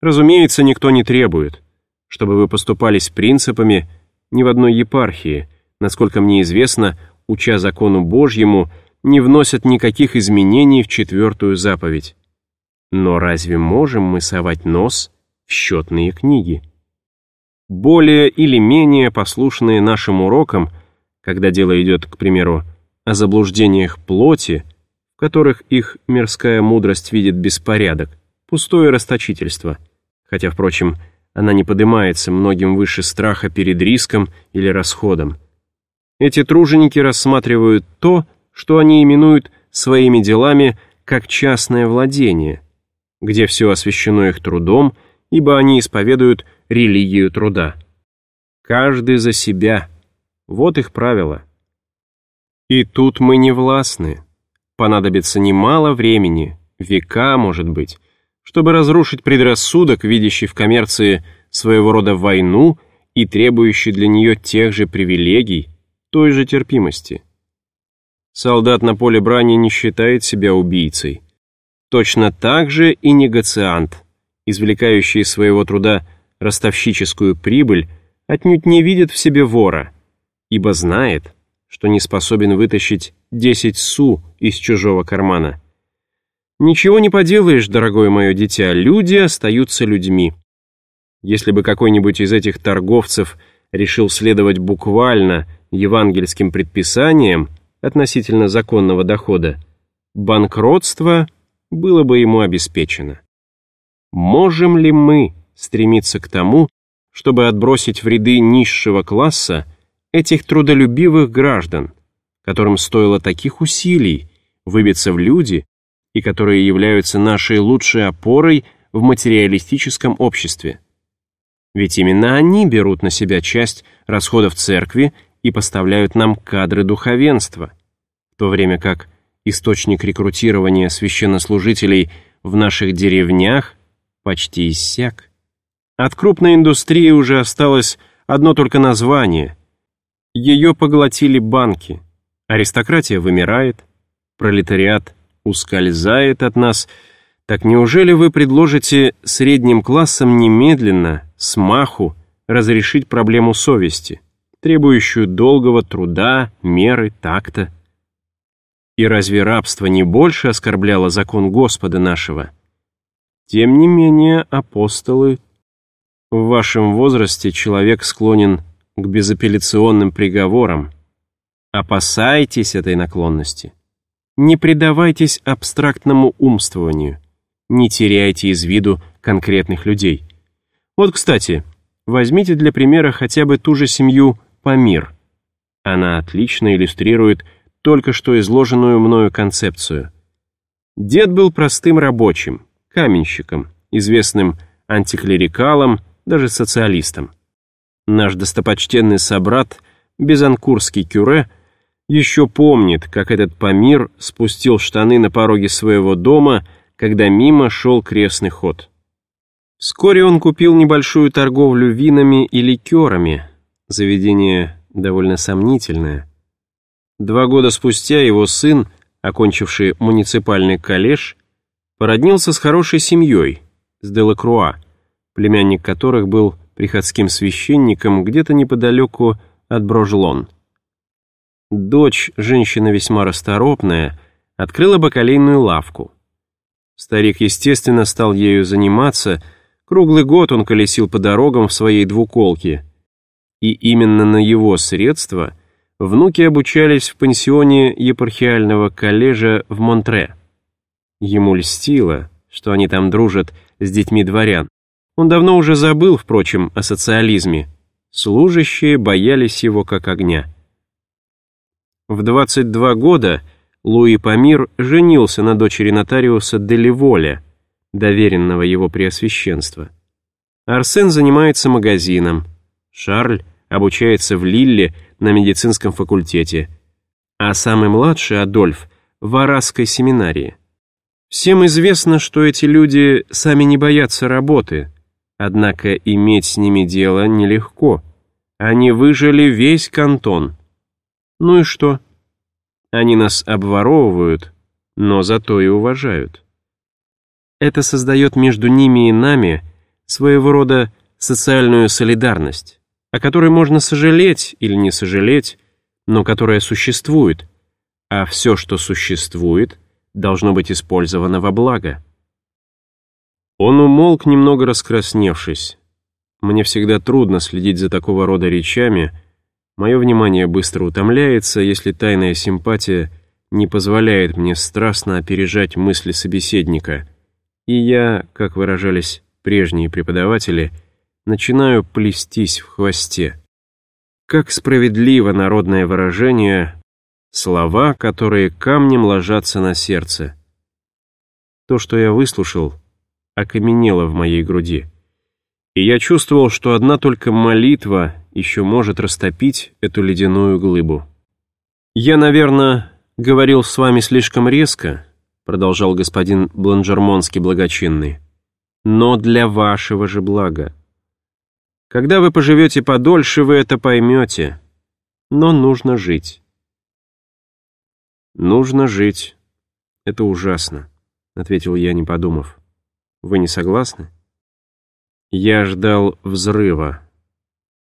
Разумеется, никто не требует, чтобы вы поступали с принципами ни в одной епархии, насколько мне известно, уча закону Божьему, не вносят никаких изменений в четвертую заповедь. Но разве можем мы совать нос в счетные книги? Более или менее послушные нашим урокам, когда дело идет, к примеру, о заблуждениях плоти, в которых их мирская мудрость видит беспорядок, пустое расточительство, хотя, впрочем, она не поднимается многим выше страха перед риском или расходом. Эти труженики рассматривают то, что они именуют своими делами как частное владение, где все освящено их трудом, ибо они исповедуют религию труда. Каждый за себя. Вот их правило. И тут мы не властны. Понадобится немало времени, века, может быть, чтобы разрушить предрассудок, видящий в коммерции своего рода войну и требующий для нее тех же привилегий, той же терпимости. Солдат на поле брани не считает себя убийцей. Точно так же и негациант, извлекающий из своего труда ростовщическую прибыль, отнюдь не видит в себе вора, ибо знает, что не способен вытащить 10 су из чужого кармана. Ничего не поделаешь, дорогое мое дитя, люди остаются людьми. Если бы какой-нибудь из этих торговцев решил следовать буквально евангельским предписаниям, относительно законного дохода, банкротство было бы ему обеспечено. Можем ли мы стремиться к тому, чтобы отбросить в ряды низшего класса этих трудолюбивых граждан, которым стоило таких усилий выбиться в люди и которые являются нашей лучшей опорой в материалистическом обществе? Ведь именно они берут на себя часть расходов церкви и поставляют нам кадры духовенства, в то время как источник рекрутирования священнослужителей в наших деревнях почти иссяк. От крупной индустрии уже осталось одно только название. Ее поглотили банки. Аристократия вымирает, пролетариат ускользает от нас. Так неужели вы предложите средним классам немедленно, с маху, разрешить проблему совести? требующую долгого труда, меры, такта. И разве рабство не больше оскорбляло закон Господа нашего? Тем не менее, апостолы, в вашем возрасте человек склонен к безапелляционным приговорам. Опасайтесь этой наклонности. Не предавайтесь абстрактному умствованию. Не теряйте из виду конкретных людей. Вот, кстати, возьмите для примера хотя бы ту же семью Памир. Она отлично иллюстрирует только что изложенную мною концепцию. Дед был простым рабочим, каменщиком, известным антиклерикалом, даже социалистом. Наш достопочтенный собрат, безанкурский кюре, еще помнит, как этот Памир спустил штаны на пороге своего дома, когда мимо шел крестный ход. Вскоре он купил небольшую торговлю винами и ликерами, Заведение довольно сомнительное. Два года спустя его сын, окончивший муниципальный коллеж, породнился с хорошей семьей, с Делакруа, племянник которых был приходским священником где-то неподалеку от Брожлон. Дочь, женщина весьма расторопная, открыла бакалейную лавку. Старик, естественно, стал ею заниматься, круглый год он колесил по дорогам в своей двуколке, и именно на его средства внуки обучались в пансионе епархиального коллежа в Монтре. Ему льстило, что они там дружат с детьми дворян. Он давно уже забыл, впрочем, о социализме. Служащие боялись его как огня. В 22 года Луи Памир женился на дочери нотариуса Деливоля, доверенного его преосвященства. Арсен занимается магазином, Шарль обучается в Лилле на медицинском факультете, а самый младший, Адольф, в Арасской семинарии. Всем известно, что эти люди сами не боятся работы, однако иметь с ними дело нелегко. Они выжили весь кантон. Ну и что? Они нас обворовывают, но зато и уважают. Это создает между ними и нами своего рода социальную солидарность, о которой можно сожалеть или не сожалеть, но которая существует, а все, что существует, должно быть использовано во благо. Он умолк, немного раскрасневшись. Мне всегда трудно следить за такого рода речами. Мое внимание быстро утомляется, если тайная симпатия не позволяет мне страстно опережать мысли собеседника. И я, как выражались прежние преподаватели, начинаю плестись в хвосте. Как справедливо народное выражение «слова, которые камнем ложатся на сердце». То, что я выслушал, окаменело в моей груди. И я чувствовал, что одна только молитва еще может растопить эту ледяную глыбу. «Я, наверное, говорил с вами слишком резко», продолжал господин Бланжермонский благочинный, «но для вашего же блага. Когда вы поживете подольше, вы это поймете, но нужно жить». «Нужно жить. Это ужасно», — ответил я, не подумав. «Вы не согласны?» Я ждал взрыва,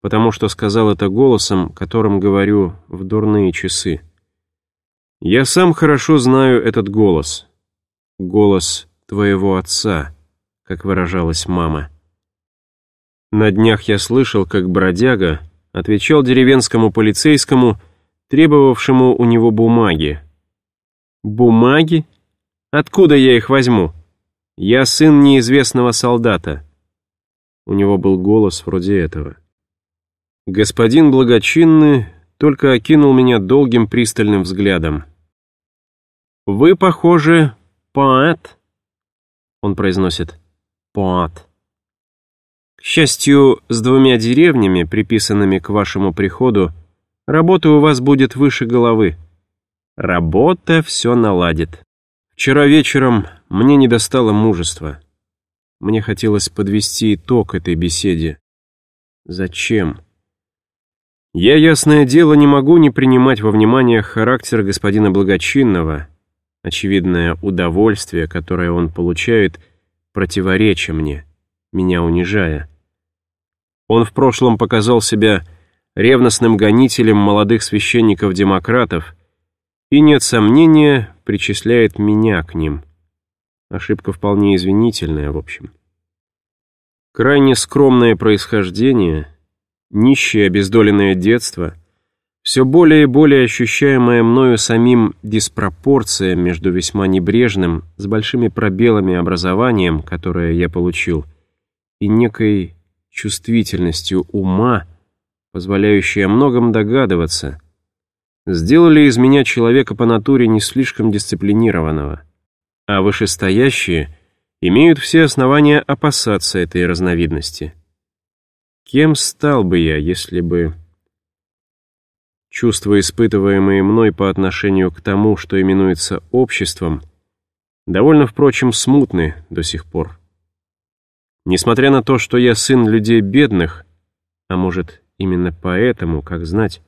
потому что сказал это голосом, которым говорю в дурные часы. Я сам хорошо знаю этот голос. Голос твоего отца, как выражалась мама. На днях я слышал, как бродяга отвечал деревенскому полицейскому, требовавшему у него бумаги. «Бумаги? Откуда я их возьму? Я сын неизвестного солдата». У него был голос вроде этого. Господин благочинный только окинул меня долгим пристальным взглядом. «Вы, похоже, поэт?» Он произносит «поэт». К счастью, с двумя деревнями, приписанными к вашему приходу, работа у вас будет выше головы. Работа все наладит. Вчера вечером мне не достало мужества. Мне хотелось подвести итог этой беседе. Зачем? Я, ясное дело, не могу не принимать во внимание характер господина Благочинного, очевидное удовольствие, которое он получает, противореча мне, меня унижая. Он в прошлом показал себя ревностным гонителем молодых священников-демократов и, нет сомнения, причисляет меня к ним. Ошибка вполне извинительная, в общем. Крайне скромное происхождение, нищее обездоленное детство, все более и более ощущаемая мною самим диспропорция между весьма небрежным, с большими пробелами образованием, которое я получил, и некой чувствительностью ума, позволяющей о многом догадываться, сделали из меня человека по натуре не слишком дисциплинированного а вышестоящие имеют все основания опасаться этой разновидности. Кем стал бы я, если бы... Чувства, испытываемые мной по отношению к тому, что именуется обществом, довольно, впрочем, смутны до сих пор. Несмотря на то, что я сын людей бедных, а может, именно поэтому, как знать,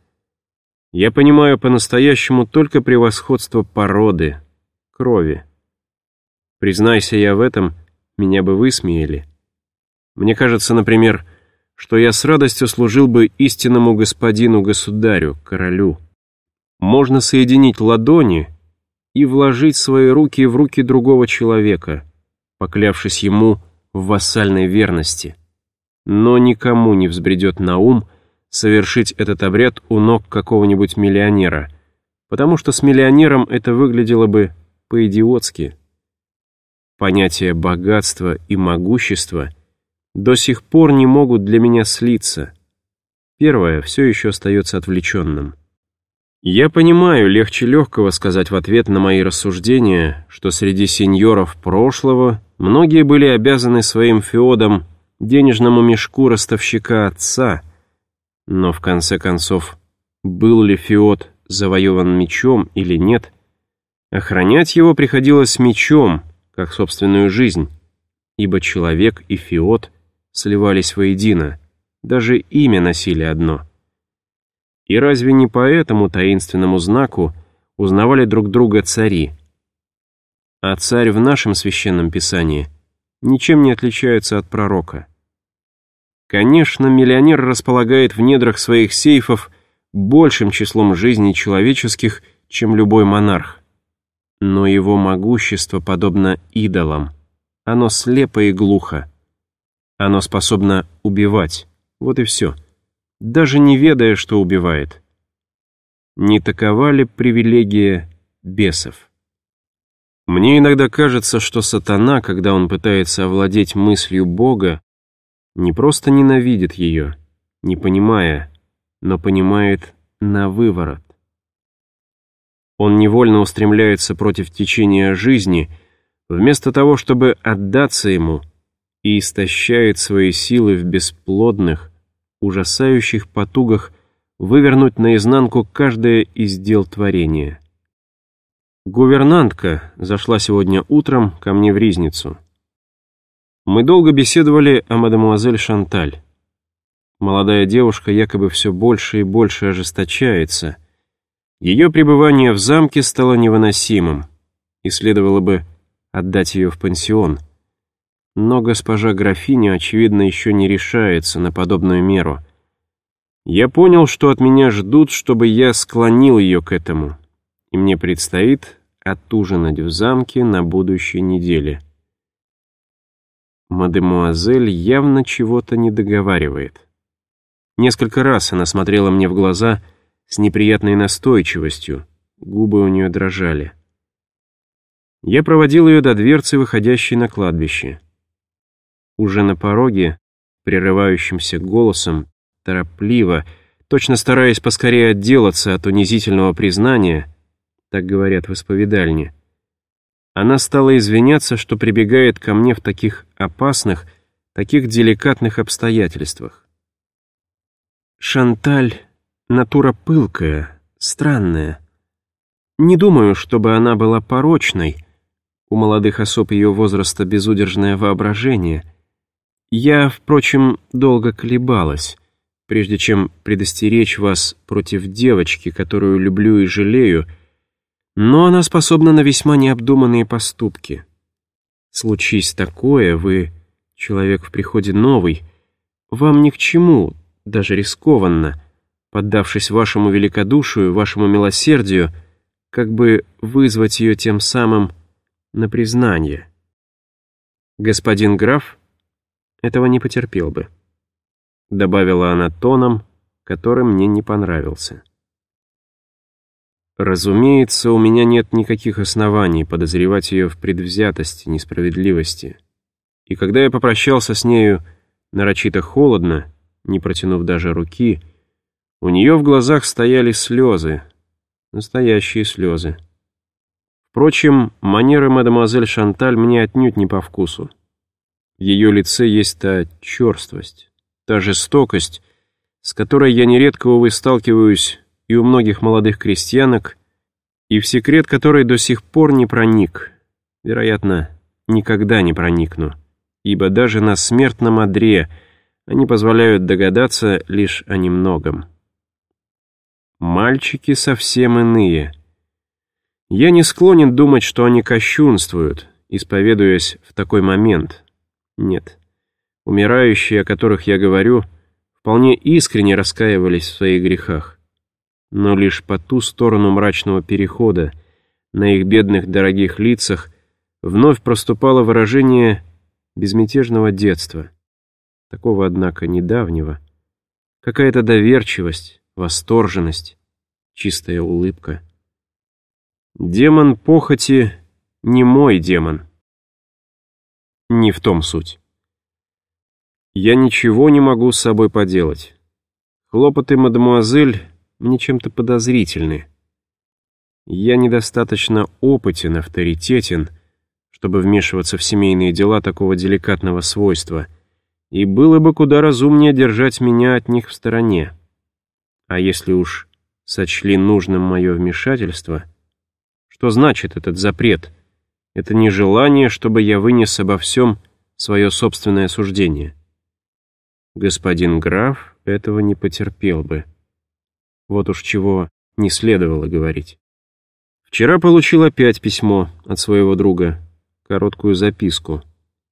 я понимаю по-настоящему только превосходство породы, крови. Признайся я в этом, меня бы высмеяли. Мне кажется, например, что я с радостью служил бы истинному господину-государю, королю. Можно соединить ладони и вложить свои руки в руки другого человека, поклявшись ему в вассальной верности. Но никому не взбредет на ум совершить этот обряд у ног какого-нибудь миллионера, потому что с миллионером это выглядело бы по-идиотски. Понятия богатства и могущества до сих пор не могут для меня слиться. Первое все еще остается отвлеченным. Я понимаю, легче легкого сказать в ответ на мои рассуждения, что среди сеньоров прошлого многие были обязаны своим феодам денежному мешку ростовщика отца, но в конце концов, был ли феод завоеван мечом или нет, охранять его приходилось мечом, как собственную жизнь, ибо человек и фиот сливались воедино, даже имя носили одно. И разве не по этому таинственному знаку узнавали друг друга цари? А царь в нашем священном писании ничем не отличается от пророка. Конечно, миллионер располагает в недрах своих сейфов большим числом жизней человеческих, чем любой монарх. Но его могущество подобно идолам. Оно слепо и глухо. Оно способно убивать. Вот и все. Даже не ведая, что убивает. Не такова ли привилегия бесов? Мне иногда кажется, что сатана, когда он пытается овладеть мыслью Бога, не просто ненавидит ее, не понимая, но понимает на выворот. Он невольно устремляется против течения жизни, вместо того, чтобы отдаться ему, и истощает свои силы в бесплодных, ужасающих потугах вывернуть наизнанку каждое из дел творения. Гувернантка зашла сегодня утром ко мне в Ризницу. Мы долго беседовали о мадемуазель Шанталь. Молодая девушка якобы все больше и больше ожесточается. Ее пребывание в замке стало невыносимым, и следовало бы отдать ее в пансион. Но госпожа графиня, очевидно, еще не решается на подобную меру. Я понял, что от меня ждут, чтобы я склонил ее к этому, и мне предстоит отужинать в замке на будущей неделе. Мадемуазель явно чего-то не договаривает. Несколько раз она смотрела мне в глаза с неприятной настойчивостью, губы у нее дрожали. Я проводил ее до дверцы, выходящей на кладбище. Уже на пороге, прерывающимся голосом, торопливо, точно стараясь поскорее отделаться от унизительного признания, так говорят в исповедальне, она стала извиняться, что прибегает ко мне в таких опасных, таких деликатных обстоятельствах. Шанталь — натура пылкая, странная. Не думаю, чтобы она была порочной. У молодых особ ее возраста безудержное воображение. Я, впрочем, долго колебалась, прежде чем предостеречь вас против девочки, которую люблю и жалею, но она способна на весьма необдуманные поступки. Случись такое, вы, человек в приходе новый, вам ни к чему даже рискованно, поддавшись вашему великодушию, вашему милосердию, как бы вызвать ее тем самым на признание. Господин граф этого не потерпел бы, добавила она тоном, который мне не понравился. Разумеется, у меня нет никаких оснований подозревать ее в предвзятости, несправедливости. И когда я попрощался с нею нарочито холодно, не протянув даже руки, у нее в глазах стояли слезы, настоящие слезы. Впрочем, манеры мадемуазель Шанталь мне отнюдь не по вкусу. В ее лице есть та черствость, та жестокость, с которой я нередко, увы, сталкиваюсь и у многих молодых крестьянок, и в секрет которой до сих пор не проник, вероятно, никогда не проникну, ибо даже на смертном одре — они позволяют догадаться лишь о немногом. Мальчики совсем иные. Я не склонен думать, что они кощунствуют, исповедуясь в такой момент. Нет. Умирающие, о которых я говорю, вполне искренне раскаивались в своих грехах. Но лишь по ту сторону мрачного перехода, на их бедных дорогих лицах, вновь проступало выражение безмятежного детства — такого, однако, недавнего. Какая-то доверчивость, восторженность, чистая улыбка. Демон похоти не мой демон. Не в том суть. Я ничего не могу с собой поделать. Хлопоты мадемуазель мне чем-то подозрительны. Я недостаточно опытен, авторитетен, чтобы вмешиваться в семейные дела такого деликатного свойства — и было бы куда разумнее держать меня от них в стороне. А если уж сочли нужным мое вмешательство, что значит этот запрет? Это нежелание, чтобы я вынес обо всем свое собственное суждение. Господин граф этого не потерпел бы. Вот уж чего не следовало говорить. Вчера получил опять письмо от своего друга, короткую записку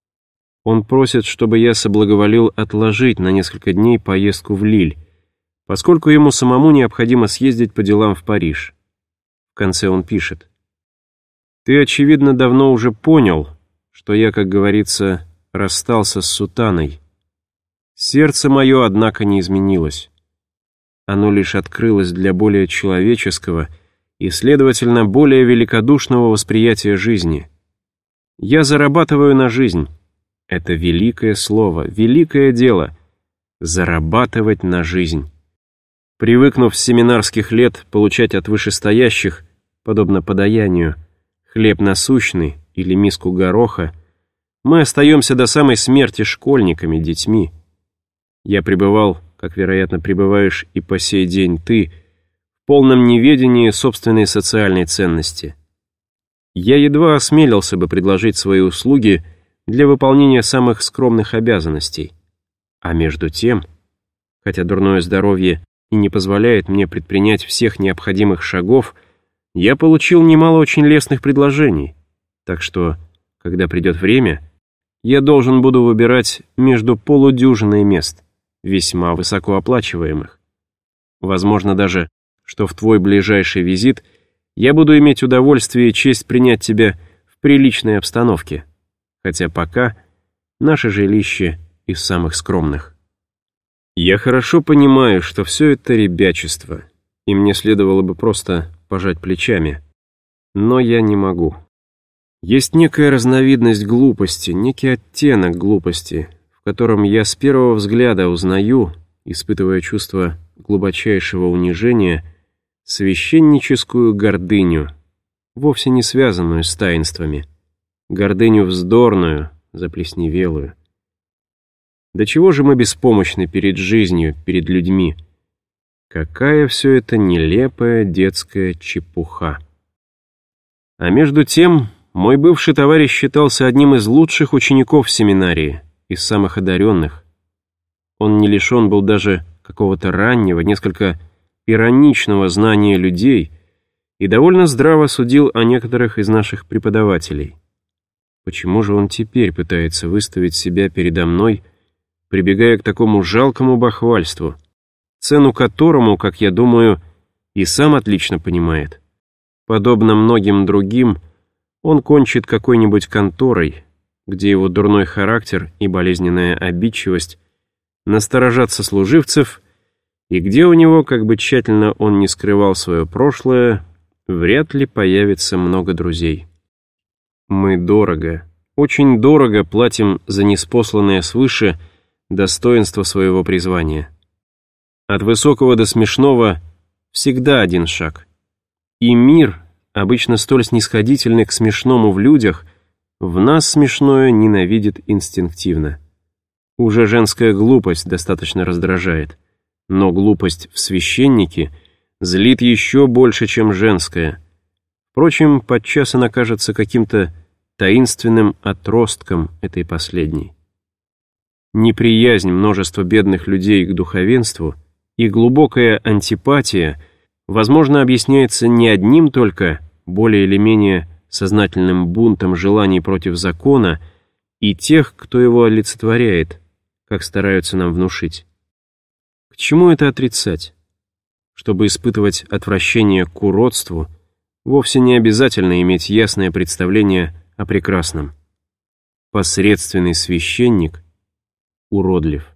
— Он просит, чтобы я соблаговолил отложить на несколько дней поездку в Лиль, поскольку ему самому необходимо съездить по делам в Париж. В конце он пишет. «Ты, очевидно, давно уже понял, что я, как говорится, расстался с сутаной. Сердце мое, однако, не изменилось. Оно лишь открылось для более человеческого и, следовательно, более великодушного восприятия жизни. Я зарабатываю на жизнь. Это великое слово, великое дело — зарабатывать на жизнь. Привыкнув с семинарских лет получать от вышестоящих, подобно подаянию, хлеб насущный или миску гороха, мы остаемся до самой смерти школьниками, детьми. Я пребывал как, вероятно, пребываешь и по сей день ты, в полном неведении собственной социальной ценности. Я едва осмелился бы предложить свои услуги для выполнения самых скромных обязанностей. А между тем, хотя дурное здоровье и не позволяет мне предпринять всех необходимых шагов, я получил немало очень лестных предложений, так что, когда придет время, я должен буду выбирать между полудюжиной мест весьма высокооплачиваемых. Возможно даже, что в твой ближайший визит я буду иметь удовольствие и честь принять тебя в приличной обстановке, хотя пока наше жилище из самых скромных. Я хорошо понимаю, что все это ребячество, и мне следовало бы просто пожать плечами. Но я не могу. Есть некая разновидность глупости, некий оттенок глупости, котором я с первого взгляда узнаю, испытывая чувство глубочайшего унижения, священническую гордыню, вовсе не связанную с таинствами, гордыню вздорную, заплесневелую. До чего же мы беспомощны перед жизнью, перед людьми? Какая все это нелепая детская чепуха. А между тем, мой бывший товарищ считался одним из лучших учеников семинарии — из самых одаренных. Он не лишен был даже какого-то раннего, несколько ироничного знания людей и довольно здраво судил о некоторых из наших преподавателей. Почему же он теперь пытается выставить себя передо мной, прибегая к такому жалкому бахвальству, цену которому, как я думаю, и сам отлично понимает? Подобно многим другим, он кончит какой-нибудь конторой, где его дурной характер и болезненная обидчивость насторожат сослуживцев, и где у него, как бы тщательно он не скрывал свое прошлое, вряд ли появится много друзей. Мы дорого, очень дорого платим за неспосланное свыше достоинство своего призвания. От высокого до смешного всегда один шаг. И мир, обычно столь снисходительный к смешному в людях — в нас смешное ненавидит инстинктивно. Уже женская глупость достаточно раздражает, но глупость в священнике злит еще больше, чем женская. Впрочем, подчас она кажется каким-то таинственным отростком этой последней. Неприязнь множества бедных людей к духовенству и глубокая антипатия, возможно, объясняется не одним только, более или менее, сознательным бунтом желаний против закона и тех, кто его олицетворяет, как стараются нам внушить. К чему это отрицать? Чтобы испытывать отвращение к уродству, вовсе не обязательно иметь ясное представление о прекрасном. Посредственный священник уродлив.